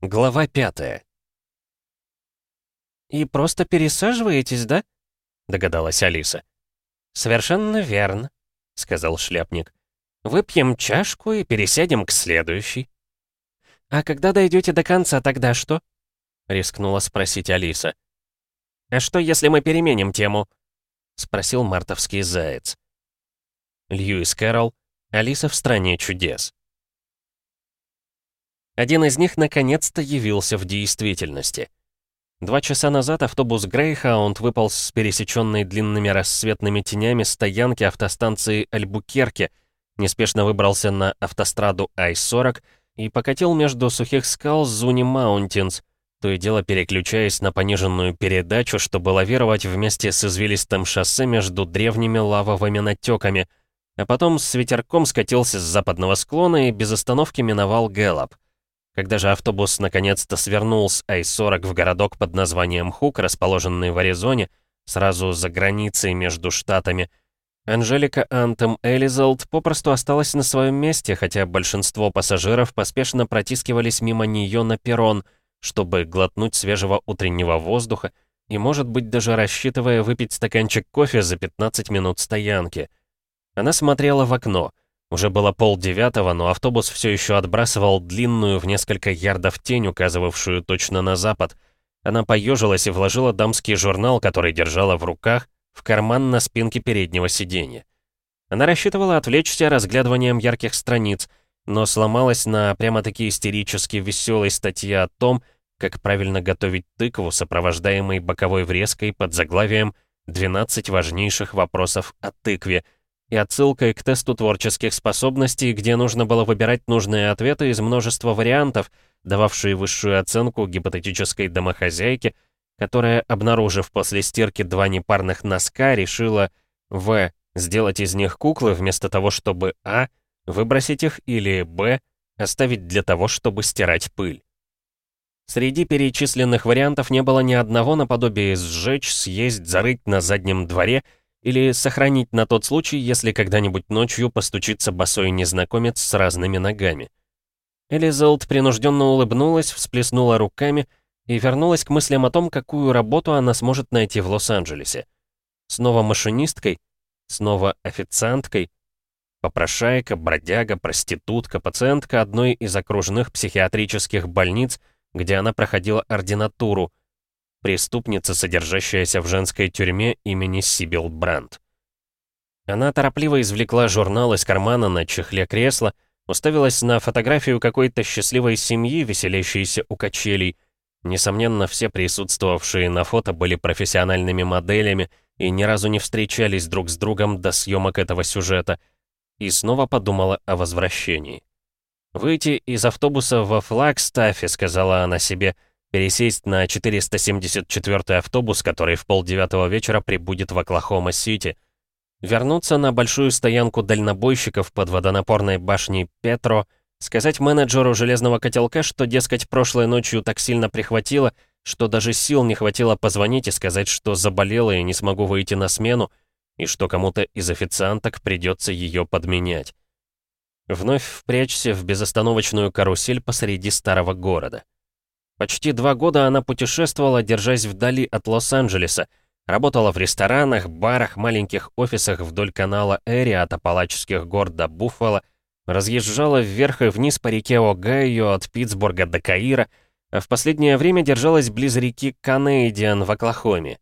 Глава пятая. «И просто пересаживаетесь, да?» — догадалась Алиса. «Совершенно верно», — сказал шляпник. «Выпьем чашку и пересядем к следующей». «А когда дойдете до конца, тогда что?» — рискнула спросить Алиса. «А что, если мы переменим тему?» — спросил мартовский заяц. Льюис Кэрролл, Алиса в стране чудес. Один из них наконец-то явился в действительности. Два часа назад автобус Грейхаунд выпал с пересеченной длинными рассветными тенями стоянки автостанции Альбукерке, неспешно выбрался на автостраду Ай-40 и покатил между сухих скал Зуни Маунтинс, то и дело переключаясь на пониженную передачу, чтобы лавировать вместе с извилистым шоссе между древними лавовыми натеками, а потом с ветерком скатился с западного склона и без остановки миновал Гэллоп. Когда же автобус наконец-то свернул с Ай-40 в городок под названием Хук, расположенный в Аризоне, сразу за границей между штатами, Анжелика Антем Элизалд попросту осталась на своем месте, хотя большинство пассажиров поспешно протискивались мимо нее на перрон, чтобы глотнуть свежего утреннего воздуха и, может быть, даже рассчитывая выпить стаканчик кофе за 15 минут стоянки — она смотрела в окно. Уже было полдевятого, но автобус все еще отбрасывал длинную в несколько ярдов тень, указывавшую точно на запад. Она поежилась и вложила дамский журнал, который держала в руках, в карман на спинке переднего сиденья. Она рассчитывала отвлечься разглядыванием ярких страниц, но сломалась на прямо-таки истерически веселой статье о том, как правильно готовить тыкву, сопровождаемой боковой врезкой под заглавием «12 важнейших вопросов о тыкве», и отсылкой к тесту творческих способностей, где нужно было выбирать нужные ответы из множества вариантов, дававшие высшую оценку гипотетической домохозяйке, которая, обнаружив после стирки два непарных носка, решила В. Сделать из них куклы вместо того, чтобы А. Выбросить их или Б. Оставить для того, чтобы стирать пыль. Среди перечисленных вариантов не было ни одного наподобие сжечь, съесть, зарыть на заднем дворе — или сохранить на тот случай, если когда-нибудь ночью постучится босой незнакомец с разными ногами. Элизалд принужденно улыбнулась, всплеснула руками и вернулась к мыслям о том, какую работу она сможет найти в Лос-Анджелесе. Снова машинисткой, снова официанткой, попрошайка, бродяга, проститутка, пациентка одной из окружных психиатрических больниц, где она проходила ординатуру, преступница, содержащаяся в женской тюрьме имени Сибил Брандт. Она торопливо извлекла журнал из кармана на чехле кресла, уставилась на фотографию какой-то счастливой семьи, веселящейся у качелей. Несомненно, все присутствовавшие на фото были профессиональными моделями и ни разу не встречались друг с другом до съемок этого сюжета. И снова подумала о возвращении. «Выйти из автобуса во Флагстафе», — сказала она себе, — пересесть на 474 автобус, который в полдевятого вечера прибудет в Оклахома-Сити, вернуться на большую стоянку дальнобойщиков под водонапорной башней Петро, сказать менеджеру железного котелка, что, дескать, прошлой ночью так сильно прихватило, что даже сил не хватило позвонить и сказать, что заболела и не смогу выйти на смену, и что кому-то из официанток придется ее подменять. Вновь впрячься в безостановочную карусель посреди старого города. Почти два года она путешествовала, держась вдали от Лос-Анджелеса, работала в ресторанах, барах, маленьких офисах вдоль канала Эри от Апалаческих гор до Буффало, разъезжала вверх и вниз по реке Огайо от Питтсбурга до Каира, а в последнее время держалась близ реки Канейдиан в Оклахоме.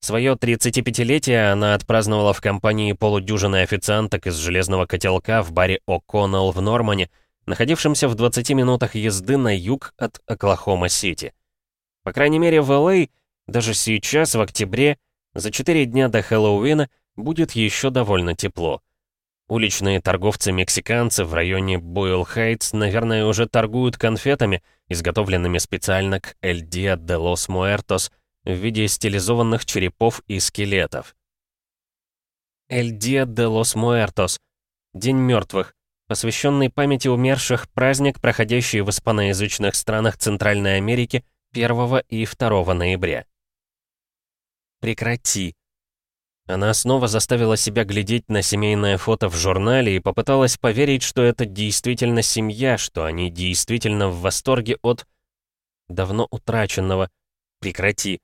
Свое 35-летие она отпраздновала в компании полудюжины официанток из железного котелка в баре О'Коннелл в Нормане, находившемся в 20 минутах езды на юг от Оклахома-Сити. По крайней мере, в Л.А. даже сейчас, в октябре, за 4 дня до Хэллоуина, будет еще довольно тепло. Уличные торговцы-мексиканцы в районе Бойл-Хайтс, наверное, уже торгуют конфетами, изготовленными специально к Эль Диа де лос Муэртос в виде стилизованных черепов и скелетов. Эль Диа де лос Муэртос — День мертвых, посвященный памяти умерших праздник, проходящий в испаноязычных странах Центральной Америки 1 и 2 ноября. Прекрати. Она снова заставила себя глядеть на семейное фото в журнале и попыталась поверить, что это действительно семья, что они действительно в восторге от... давно утраченного. Прекрати.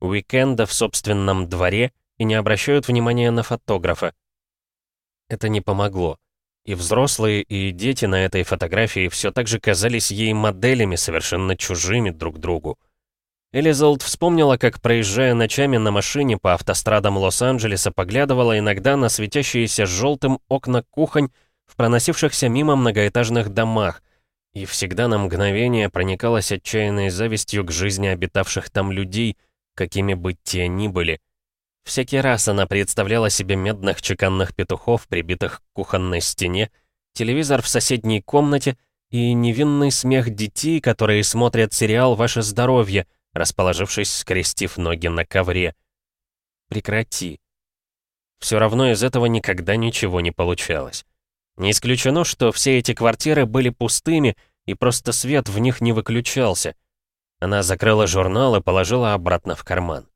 Уикенда в собственном дворе и не обращают внимания на фотографа. Это не помогло. И взрослые, и дети на этой фотографии все так же казались ей моделями, совершенно чужими друг другу. Элизалд вспомнила, как, проезжая ночами на машине по автострадам Лос-Анджелеса, поглядывала иногда на светящиеся желтым окна кухонь в проносившихся мимо многоэтажных домах, и всегда на мгновение проникалась отчаянной завистью к жизни обитавших там людей, какими бы те ни были. Всякий раз она представляла себе медных чеканных петухов, прибитых к кухонной стене, телевизор в соседней комнате и невинный смех детей, которые смотрят сериал «Ваше здоровье», расположившись, скрестив ноги на ковре. Прекрати. Все равно из этого никогда ничего не получалось. Не исключено, что все эти квартиры были пустыми, и просто свет в них не выключался. Она закрыла журнал и положила обратно в карман.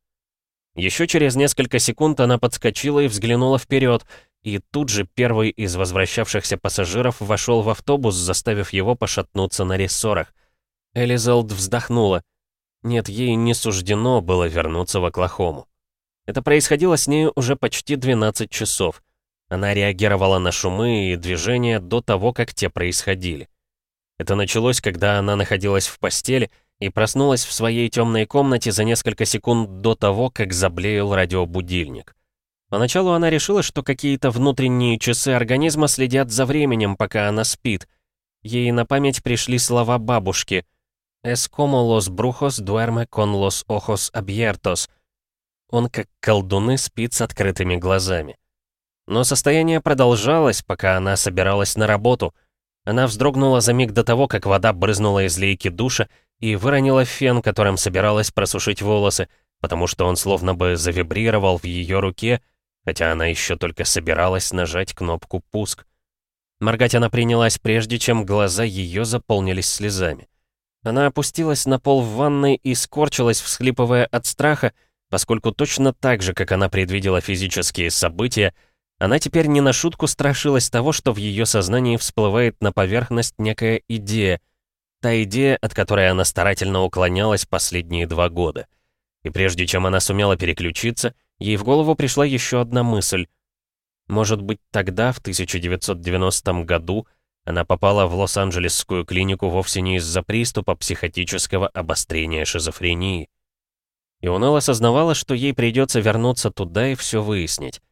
Еще через несколько секунд она подскочила и взглянула вперед, и тут же первый из возвращавшихся пассажиров вошел в автобус, заставив его пошатнуться на рессорах. Элизалд вздохнула. Нет, ей не суждено было вернуться в Оклахому. Это происходило с ней уже почти 12 часов. Она реагировала на шумы и движения до того, как те происходили. Это началось, когда она находилась в постели и проснулась в своей темной комнате за несколько секунд до того, как заблеял радиобудильник. Поначалу она решила, что какие-то внутренние часы организма следят за временем, пока она спит. Ей на память пришли слова бабушки «Es como los brujos duerme con los ojos abiertos». Он, как колдуны, спит с открытыми глазами. Но состояние продолжалось, пока она собиралась на работу. Она вздрогнула за миг до того, как вода брызнула из лейки душа и выронила фен, которым собиралась просушить волосы, потому что он словно бы завибрировал в ее руке, хотя она еще только собиралась нажать кнопку «Пуск». Моргать она принялась, прежде чем глаза ее заполнились слезами. Она опустилась на пол в ванной и скорчилась, всхлипывая от страха, поскольку точно так же, как она предвидела физические события, она теперь не на шутку страшилась того, что в ее сознании всплывает на поверхность некая идея, та идея, от которой она старательно уклонялась последние два года. И прежде чем она сумела переключиться, ей в голову пришла еще одна мысль. Может быть, тогда, в 1990 году, она попала в Лос-Анджелесскую клинику вовсе не из-за приступа психотического обострения шизофрении. И Унелла осознавала, что ей придется вернуться туда и все выяснить.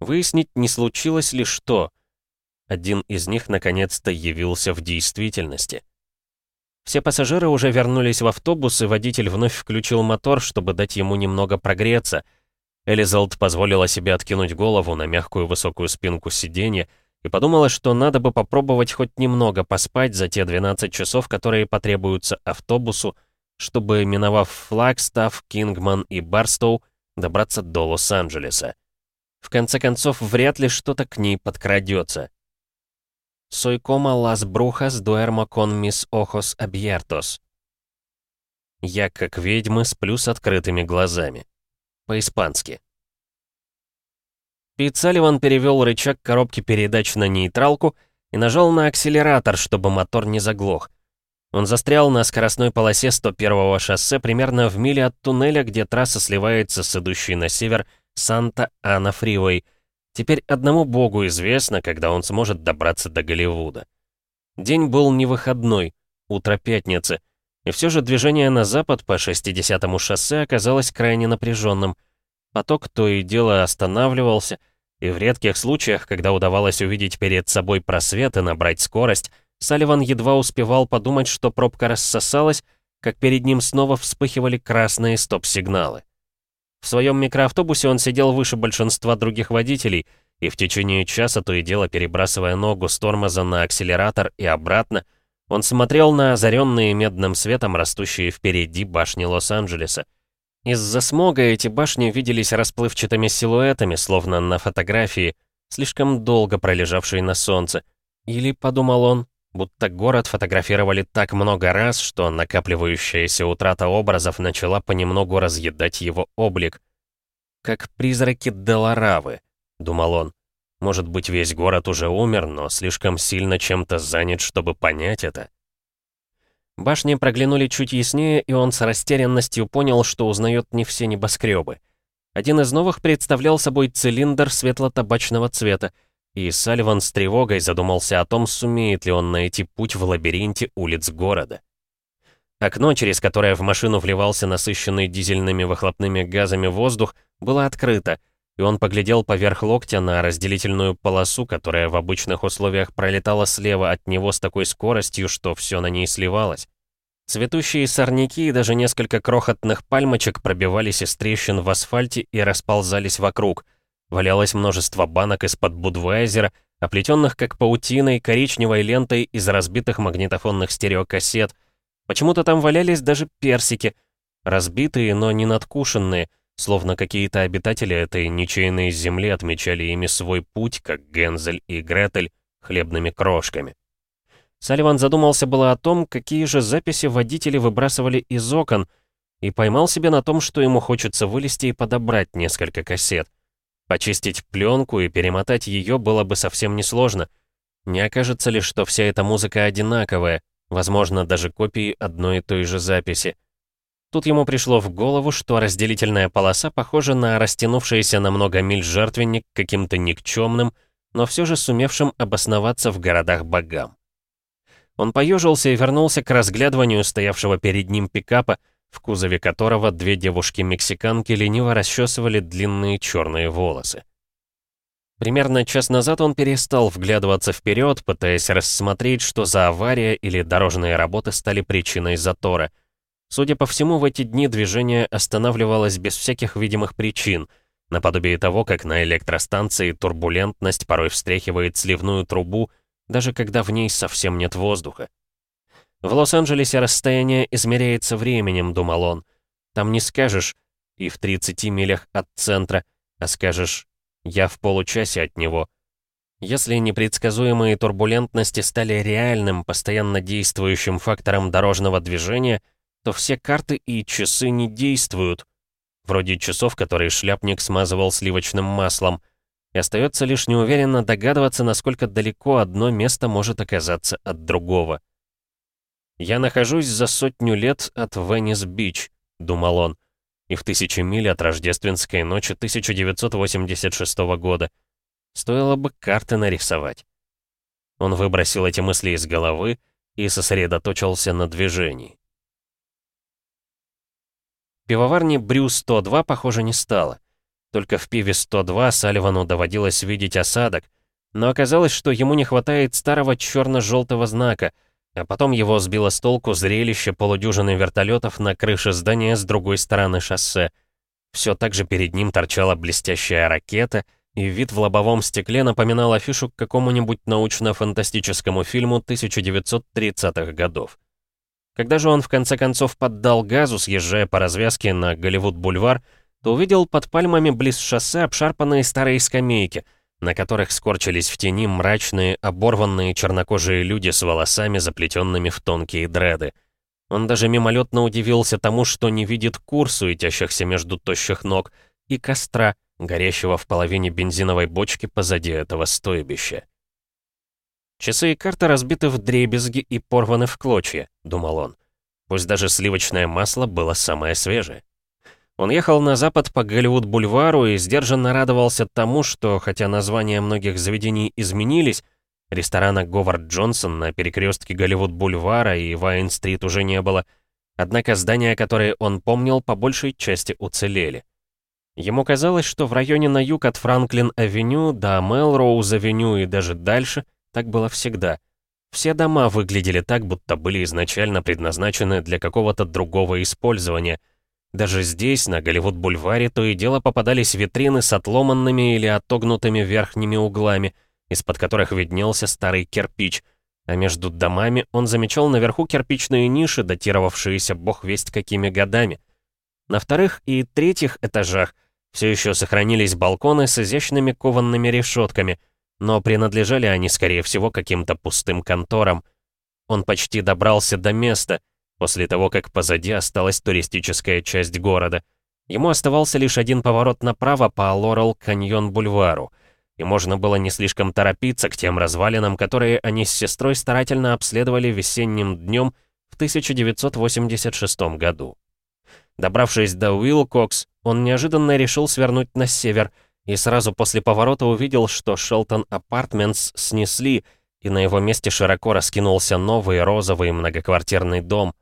Выяснить, не случилось ли что. Один из них наконец-то явился в действительности. Все пассажиры уже вернулись в автобус, и водитель вновь включил мотор, чтобы дать ему немного прогреться. Элизалд позволила себе откинуть голову на мягкую высокую спинку сиденья, и подумала, что надо бы попробовать хоть немного поспать за те 12 часов, которые потребуются автобусу, чтобы, миновав Флагстав, Кингман и Барстоу, добраться до Лос-Анджелеса. В конце концов, вряд ли что-то к ней подкрадется. «Soy como las brujas duermo con mis ojos abiertos». «Я, как ведьмы, сплю с открытыми глазами». По-испански. Пит Салливан перевел рычаг коробки передач на нейтралку и нажал на акселератор, чтобы мотор не заглох. Он застрял на скоростной полосе 101-го шоссе примерно в миле от туннеля, где трасса сливается с идущей на север Санта-Ана Фривей. Теперь одному богу известно, когда он сможет добраться до Голливуда. День был не выходной, утро пятницы, и все же движение на запад по 60-му шоссе оказалось крайне напряженным. Поток то и дело останавливался, и в редких случаях, когда удавалось увидеть перед собой просвет и набрать скорость, Салливан едва успевал подумать, что пробка рассосалась, как перед ним снова вспыхивали красные стоп-сигналы. В своем микроавтобусе он сидел выше большинства других водителей, и в течение часа то и дело перебрасывая ногу с тормоза на акселератор и обратно, он смотрел на озаренные медным светом растущие впереди башни Лос-Анджелеса. Из-за смога эти башни виделись расплывчатыми силуэтами, словно на фотографии, слишком долго пролежавшей на солнце. Или, подумал он, будто город фотографировали так много раз, что накапливающаяся утрата образов начала понемногу разъедать его облик. «Как призраки Деларавы», — думал он. «Может быть, весь город уже умер, но слишком сильно чем-то занят, чтобы понять это». Башни проглянули чуть яснее, и он с растерянностью понял, что узнает не все небоскребы. Один из новых представлял собой цилиндр светло-табачного цвета, и Салливан с тревогой задумался о том, сумеет ли он найти путь в лабиринте улиц города. Окно, через которое в машину вливался насыщенный дизельными выхлопными газами воздух, было открыто, и он поглядел поверх локтя на разделительную полосу, которая в обычных условиях пролетала слева от него с такой скоростью, что все на ней сливалось. Цветущие сорняки и даже несколько крохотных пальмочек пробивались из трещин в асфальте и расползались вокруг. Валялось множество банок из-под Будвайзера, оплетенных как паутиной, коричневой лентой из разбитых магнитофонных стереокассет. Почему-то там валялись даже персики, разбитые, но не надкушенные, Словно какие-то обитатели этой ничейной земли отмечали ими свой путь, как Гензель и Гретель, хлебными крошками. Салливан задумался было о том, какие же записи водители выбрасывали из окон, и поймал себя на том, что ему хочется вылезти и подобрать несколько кассет. Почистить пленку и перемотать ее было бы совсем несложно. Не окажется ли, что вся эта музыка одинаковая, возможно, даже копии одной и той же записи. Тут ему пришло в голову, что разделительная полоса похожа на растянувшийся на много миль жертвенник каким-то никчемным, но все же сумевшим обосноваться в городах богам. Он поежился и вернулся к разглядыванию стоявшего перед ним пикапа, в кузове которого две девушки-мексиканки лениво расчесывали длинные черные волосы. Примерно час назад он перестал вглядываться вперед, пытаясь рассмотреть, что за авария или дорожные работы стали причиной затора — Судя по всему, в эти дни движение останавливалось без всяких видимых причин, наподобие того, как на электростанции турбулентность порой встряхивает сливную трубу, даже когда в ней совсем нет воздуха. В Лос-Анджелесе расстояние измеряется временем, думал он. Там не скажешь «и в 30 милях от центра», а скажешь «я в получасе от него». Если непредсказуемые турбулентности стали реальным, постоянно действующим фактором дорожного движения — то все карты и часы не действуют. Вроде часов, которые шляпник смазывал сливочным маслом. И остается лишь неуверенно догадываться, насколько далеко одно место может оказаться от другого. «Я нахожусь за сотню лет от Веннис-Бич», — думал он, и в тысячи миль от рождественской ночи 1986 года. Стоило бы карты нарисовать. Он выбросил эти мысли из головы и сосредоточился на движении. Пивоварни Брю-102, похоже, не стало. Только в пиве 102 Салливану доводилось видеть осадок, но оказалось, что ему не хватает старого черно-желтого знака, а потом его сбило с толку зрелище полудюжины вертолетов на крыше здания с другой стороны шоссе. Все так же перед ним торчала блестящая ракета, и вид в лобовом стекле напоминал афишу к какому-нибудь научно-фантастическому фильму 1930-х годов. Когда же он в конце концов поддал газу, съезжая по развязке на Голливуд-бульвар, то увидел под пальмами близ шоссе обшарпанные старые скамейки, на которых скорчились в тени мрачные, оборванные чернокожие люди с волосами, заплетенными в тонкие дреды. Он даже мимолетно удивился тому, что не видит кур, суетящихся между тощих ног, и костра, горящего в половине бензиновой бочки позади этого стойбища. Часы и карты разбиты в дребезги и порваны в клочья, думал он. Пусть даже сливочное масло было самое свежее. Он ехал на запад по Голливуд-бульвару и сдержанно радовался тому, что, хотя названия многих заведений изменились, ресторана Говард Джонсон на перекрестке Голливуд-бульвара и Вайн-стрит уже не было, однако здания, которые он помнил, по большей части уцелели. Ему казалось, что в районе на юг от Франклин-авеню до Мелроуз-авеню и даже дальше — так было всегда. Все дома выглядели так, будто были изначально предназначены для какого-то другого использования. Даже здесь, на Голливуд-бульваре, то и дело попадались витрины с отломанными или отогнутыми верхними углами, из-под которых виднелся старый кирпич, а между домами он замечал наверху кирпичные ниши, датировавшиеся бог весть какими годами. На вторых и третьих этажах все еще сохранились балконы с изящными кованными решетками, но принадлежали они, скорее всего, каким-то пустым конторам. Он почти добрался до места, после того, как позади осталась туристическая часть города. Ему оставался лишь один поворот направо по Лорел-Каньон-Бульвару, и можно было не слишком торопиться к тем развалинам, которые они с сестрой старательно обследовали весенним днем в 1986 году. Добравшись до Уилкокс, он неожиданно решил свернуть на север и сразу после поворота увидел, что Шелтон Апартментс снесли, и на его месте широко раскинулся новый розовый многоквартирный дом.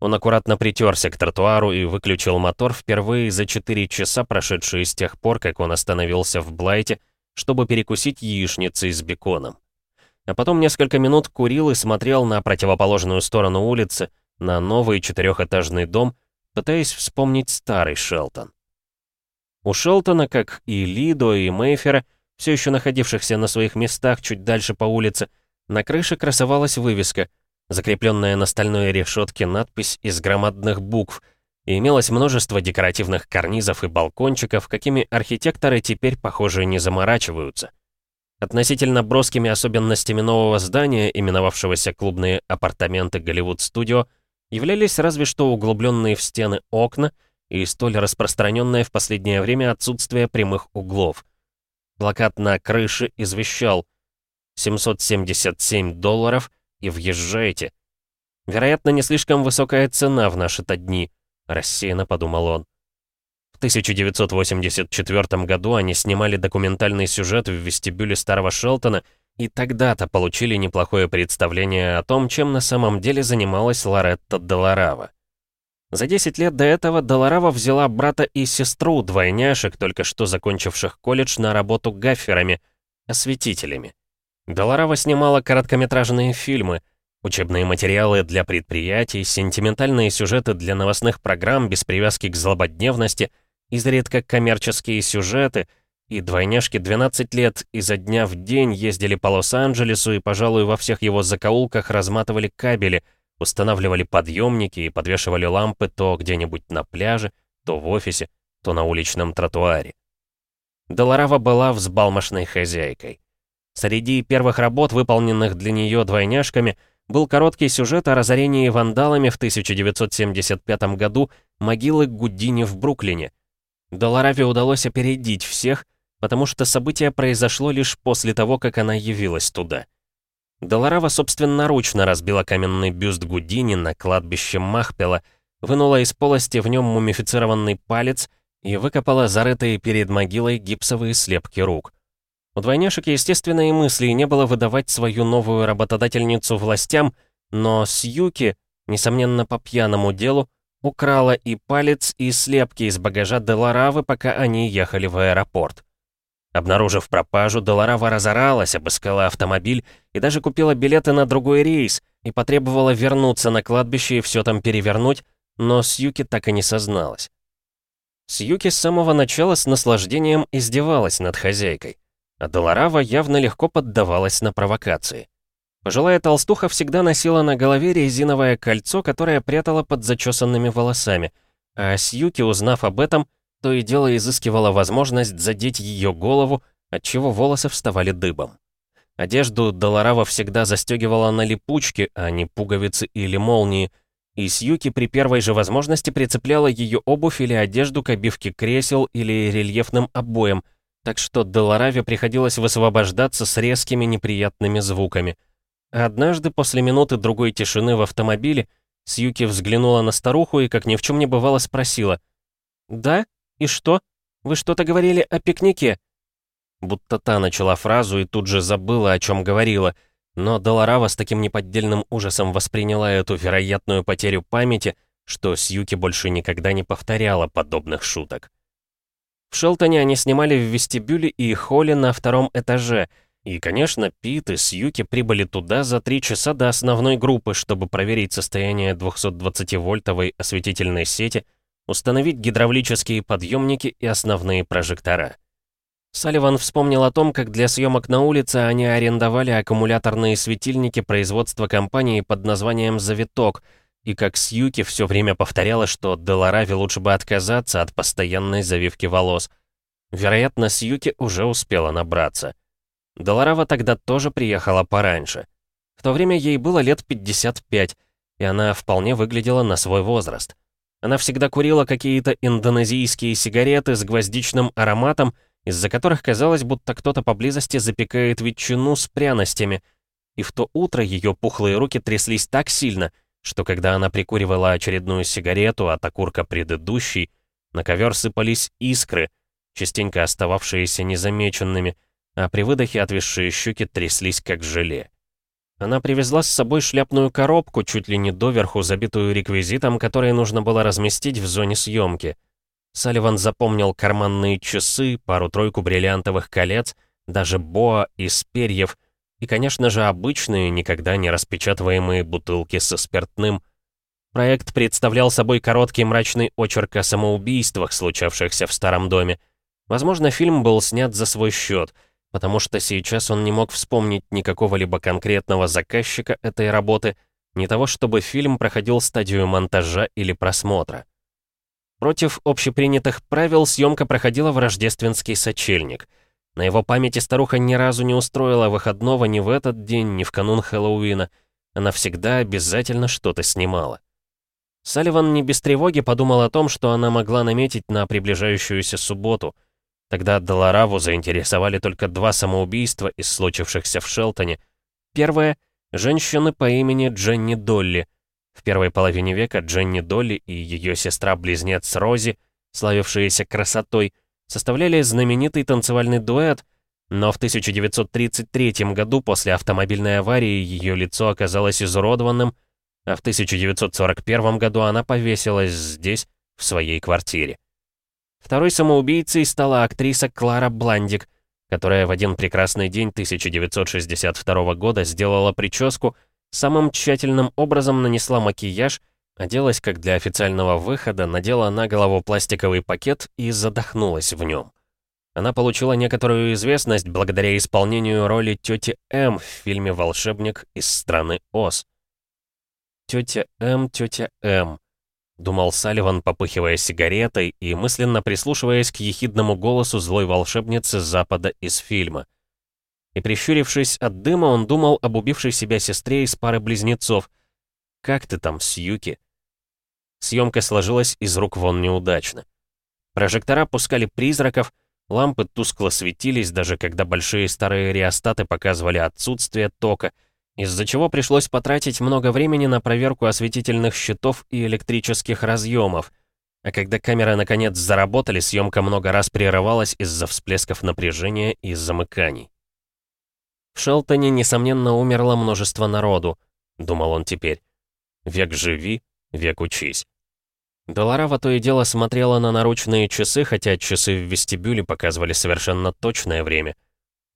Он аккуратно притерся к тротуару и выключил мотор впервые за 4 часа, прошедшие с тех пор, как он остановился в Блайте, чтобы перекусить яичницей с беконом. А потом несколько минут курил и смотрел на противоположную сторону улицы, на новый четырехэтажный дом, пытаясь вспомнить старый Шелтон. У Шелтона, как и Лидо и Мейфера, все еще находившихся на своих местах чуть дальше по улице, на крыше красовалась вывеска, закрепленная на стальной решетке надпись из громадных букв, и имелось множество декоративных карнизов и балкончиков, какими архитекторы теперь, похоже, не заморачиваются. Относительно броскими особенностями нового здания, именовавшегося клубные апартаменты Голливуд Студио, являлись разве что углубленные в стены окна и столь распространенное в последнее время отсутствие прямых углов. Плакат на крыше извещал 777 долларов и въезжайте. Вероятно, не слишком высокая цена в наши-то дни, рассеянно подумал он. В 1984 году они снимали документальный сюжет в вестибюле Старого Шелтона — и тогда-то получили неплохое представление о том, чем на самом деле занималась Лоретта Долорава. За 10 лет до этого Долорава взяла брата и сестру, двойняшек, только что закончивших колледж, на работу гаферами, осветителями. Долорава снимала короткометражные фильмы, учебные материалы для предприятий, сентиментальные сюжеты для новостных программ без привязки к злободневности, изредка коммерческие сюжеты — и двойняшки 12 лет изо дня в день ездили по Лос-Анджелесу и, пожалуй, во всех его закоулках разматывали кабели, устанавливали подъемники и подвешивали лампы то где-нибудь на пляже, то в офисе, то на уличном тротуаре. Долорава была взбалмошной хозяйкой. Среди первых работ, выполненных для нее двойняшками, был короткий сюжет о разорении вандалами в 1975 году могилы Гудини в Бруклине. Долораве удалось опередить всех — потому что событие произошло лишь после того, как она явилась туда. Долорава собственноручно разбила каменный бюст Гудини на кладбище Махпела, вынула из полости в нем мумифицированный палец и выкопала зарытые перед могилой гипсовые слепки рук. У двойняшек, естественно, и мысли не было выдавать свою новую работодательницу властям, но Сьюки, несомненно по пьяному делу, украла и палец, и слепки из багажа Деларавы, пока они ехали в аэропорт. Обнаружив пропажу, Долорава разоралась, обыскала автомобиль и даже купила билеты на другой рейс и потребовала вернуться на кладбище и все там перевернуть, но Сьюки так и не созналась. Сьюки с самого начала с наслаждением издевалась над хозяйкой, а Долорава явно легко поддавалась на провокации. Пожилая толстуха всегда носила на голове резиновое кольцо, которое прятала под зачесанными волосами, а Сьюки, узнав об этом, то и дело изыскивала возможность задеть ее голову, отчего волосы вставали дыбом. Одежду Долорава всегда застегивала на липучке, а не пуговицы или молнии, и Сьюки при первой же возможности прицепляла ее обувь или одежду к обивке кресел или рельефным обоям, так что Долораве приходилось высвобождаться с резкими неприятными звуками. однажды, после минуты другой тишины в автомобиле, Сьюки взглянула на старуху и, как ни в чем не бывало, спросила «Да?» «И что? Вы что-то говорили о пикнике?» Будто та начала фразу и тут же забыла, о чем говорила, но Долорава с таким неподдельным ужасом восприняла эту вероятную потерю памяти, что Сьюки больше никогда не повторяла подобных шуток. В Шелтоне они снимали в вестибюле и холле на втором этаже, и, конечно, Пит и Сьюки прибыли туда за три часа до основной группы, чтобы проверить состояние 220-вольтовой осветительной сети — установить гидравлические подъемники и основные прожектора. Салливан вспомнил о том, как для съемок на улице они арендовали аккумуляторные светильники производства компании под названием «Завиток», и как Сьюки все время повторяла, что Делараве лучше бы отказаться от постоянной завивки волос. Вероятно, Сьюки уже успела набраться. Деларава тогда тоже приехала пораньше. В то время ей было лет 55, и она вполне выглядела на свой возраст. Она всегда курила какие-то индонезийские сигареты с гвоздичным ароматом, из-за которых казалось, будто кто-то поблизости запекает ветчину с пряностями. И в то утро ее пухлые руки тряслись так сильно, что когда она прикуривала очередную сигарету от окурка предыдущей, на ковер сыпались искры, частенько остававшиеся незамеченными, а при выдохе отвисшие щеки тряслись как желе. Она привезла с собой шляпную коробку, чуть ли не доверху, забитую реквизитом, который нужно было разместить в зоне съемки. Салливан запомнил карманные часы, пару-тройку бриллиантовых колец, даже боа из перьев и, конечно же, обычные, никогда не распечатываемые бутылки со спиртным. Проект представлял собой короткий мрачный очерк о самоубийствах, случавшихся в старом доме. Возможно, фильм был снят за свой счет — потому что сейчас он не мог вспомнить никакого либо конкретного заказчика этой работы, ни того, чтобы фильм проходил стадию монтажа или просмотра. Против общепринятых правил съемка проходила в рождественский сочельник. На его памяти старуха ни разу не устроила выходного ни в этот день, ни в канун Хэллоуина. Она всегда обязательно что-то снимала. Салливан не без тревоги подумал о том, что она могла наметить на приближающуюся субботу — Тогда Долораву заинтересовали только два самоубийства из случившихся в Шелтоне. Первое — женщины по имени Дженни Долли. В первой половине века Дженни Долли и ее сестра-близнец Рози, славившиеся красотой, составляли знаменитый танцевальный дуэт, но в 1933 году после автомобильной аварии ее лицо оказалось изуродованным, а в 1941 году она повесилась здесь, в своей квартире. Второй самоубийцей стала актриса Клара Бландик, которая в один прекрасный день 1962 года сделала прическу, самым тщательным образом нанесла макияж, оделась как для официального выхода, надела на голову пластиковый пакет и задохнулась в нем. Она получила некоторую известность благодаря исполнению роли тети М в фильме «Волшебник из страны Оз». Тетя М, тетя М. Думал Салливан, попыхивая сигаретой и мысленно прислушиваясь к ехидному голосу злой волшебницы запада из фильма. И прищурившись от дыма, он думал об убившей себя сестре из пары близнецов. «Как ты там, Сьюки?» Съемка сложилась из рук вон неудачно. Прожектора пускали призраков, лампы тускло светились, даже когда большие старые реостаты показывали отсутствие тока — из-за чего пришлось потратить много времени на проверку осветительных щитов и электрических разъемов. А когда камеры наконец заработали, съемка много раз прерывалась из-за всплесков напряжения и замыканий. В Шелтоне, несомненно, умерло множество народу, думал он теперь. Век живи, век учись. Долорава то и дело смотрела на наручные часы, хотя часы в вестибюле показывали совершенно точное время —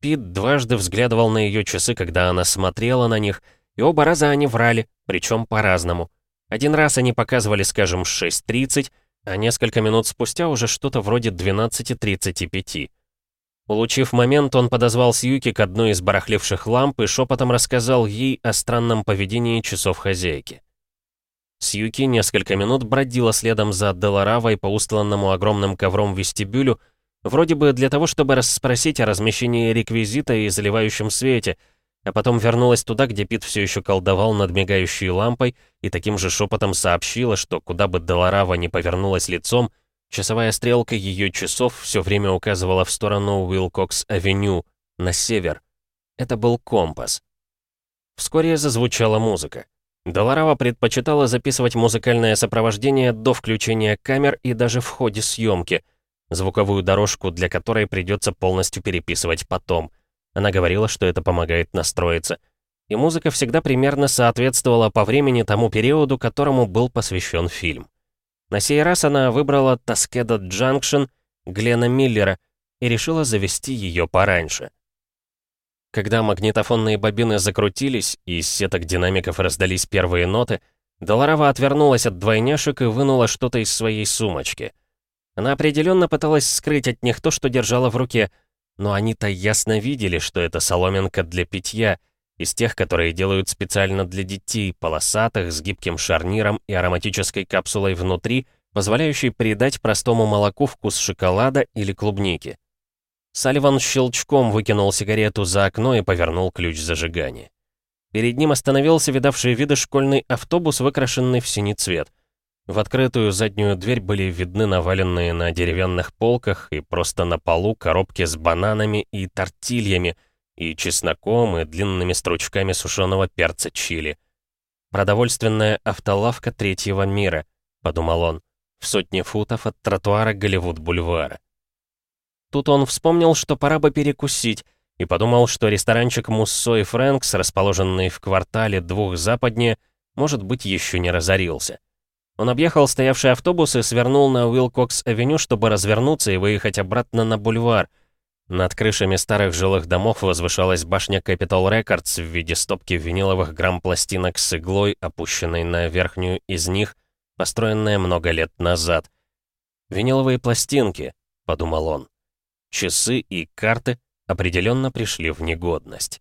Пит дважды взглядывал на ее часы, когда она смотрела на них, и оба раза они врали, причем по-разному. Один раз они показывали, скажем, 6.30, а несколько минут спустя уже что-то вроде 12.35. Улучив момент, он подозвал Сьюки к одной из барахливших ламп и шепотом рассказал ей о странном поведении часов хозяйки. Сьюки несколько минут бродила следом за Деларавой по устланному огромным ковром вестибюлю, Вроде бы для того, чтобы расспросить о размещении реквизита и заливающем свете, а потом вернулась туда, где Пит все еще колдовал над мигающей лампой и таким же шепотом сообщила, что куда бы Долорава не повернулась лицом, часовая стрелка ее часов все время указывала в сторону Уилкокс-авеню, на север. Это был компас. Вскоре зазвучала музыка. Долорава предпочитала записывать музыкальное сопровождение до включения камер и даже в ходе съемки — звуковую дорожку, для которой придется полностью переписывать потом. Она говорила, что это помогает настроиться. И музыка всегда примерно соответствовала по времени тому периоду, которому был посвящен фильм. На сей раз она выбрала Таскеда Джанкшн Глена Миллера и решила завести ее пораньше. Когда магнитофонные бобины закрутились и из сеток динамиков раздались первые ноты, Долорава отвернулась от двойняшек и вынула что-то из своей сумочки — она определенно пыталась скрыть от них то, что держала в руке, но они-то ясно видели, что это соломинка для питья, из тех, которые делают специально для детей, полосатых, с гибким шарниром и ароматической капсулой внутри, позволяющей придать простому молоку вкус шоколада или клубники. Салливан щелчком выкинул сигарету за окно и повернул ключ зажигания. Перед ним остановился видавший виды школьный автобус, выкрашенный в синий цвет — в открытую заднюю дверь были видны наваленные на деревянных полках и просто на полу коробки с бананами и тортильями, и чесноком, и длинными стручками сушеного перца чили. Продовольственная автолавка третьего мира, подумал он, в сотне футов от тротуара Голливуд-бульвара. Тут он вспомнил, что пора бы перекусить, и подумал, что ресторанчик Муссо и Фрэнкс, расположенный в квартале двух западнее, может быть, еще не разорился. Он объехал стоявший автобус и свернул на Уилкокс-авеню, чтобы развернуться и выехать обратно на бульвар. Над крышами старых жилых домов возвышалась башня Capital Records в виде стопки виниловых грамм-пластинок с иглой, опущенной на верхнюю из них, построенная много лет назад. «Виниловые пластинки», — подумал он. Часы и карты определенно пришли в негодность.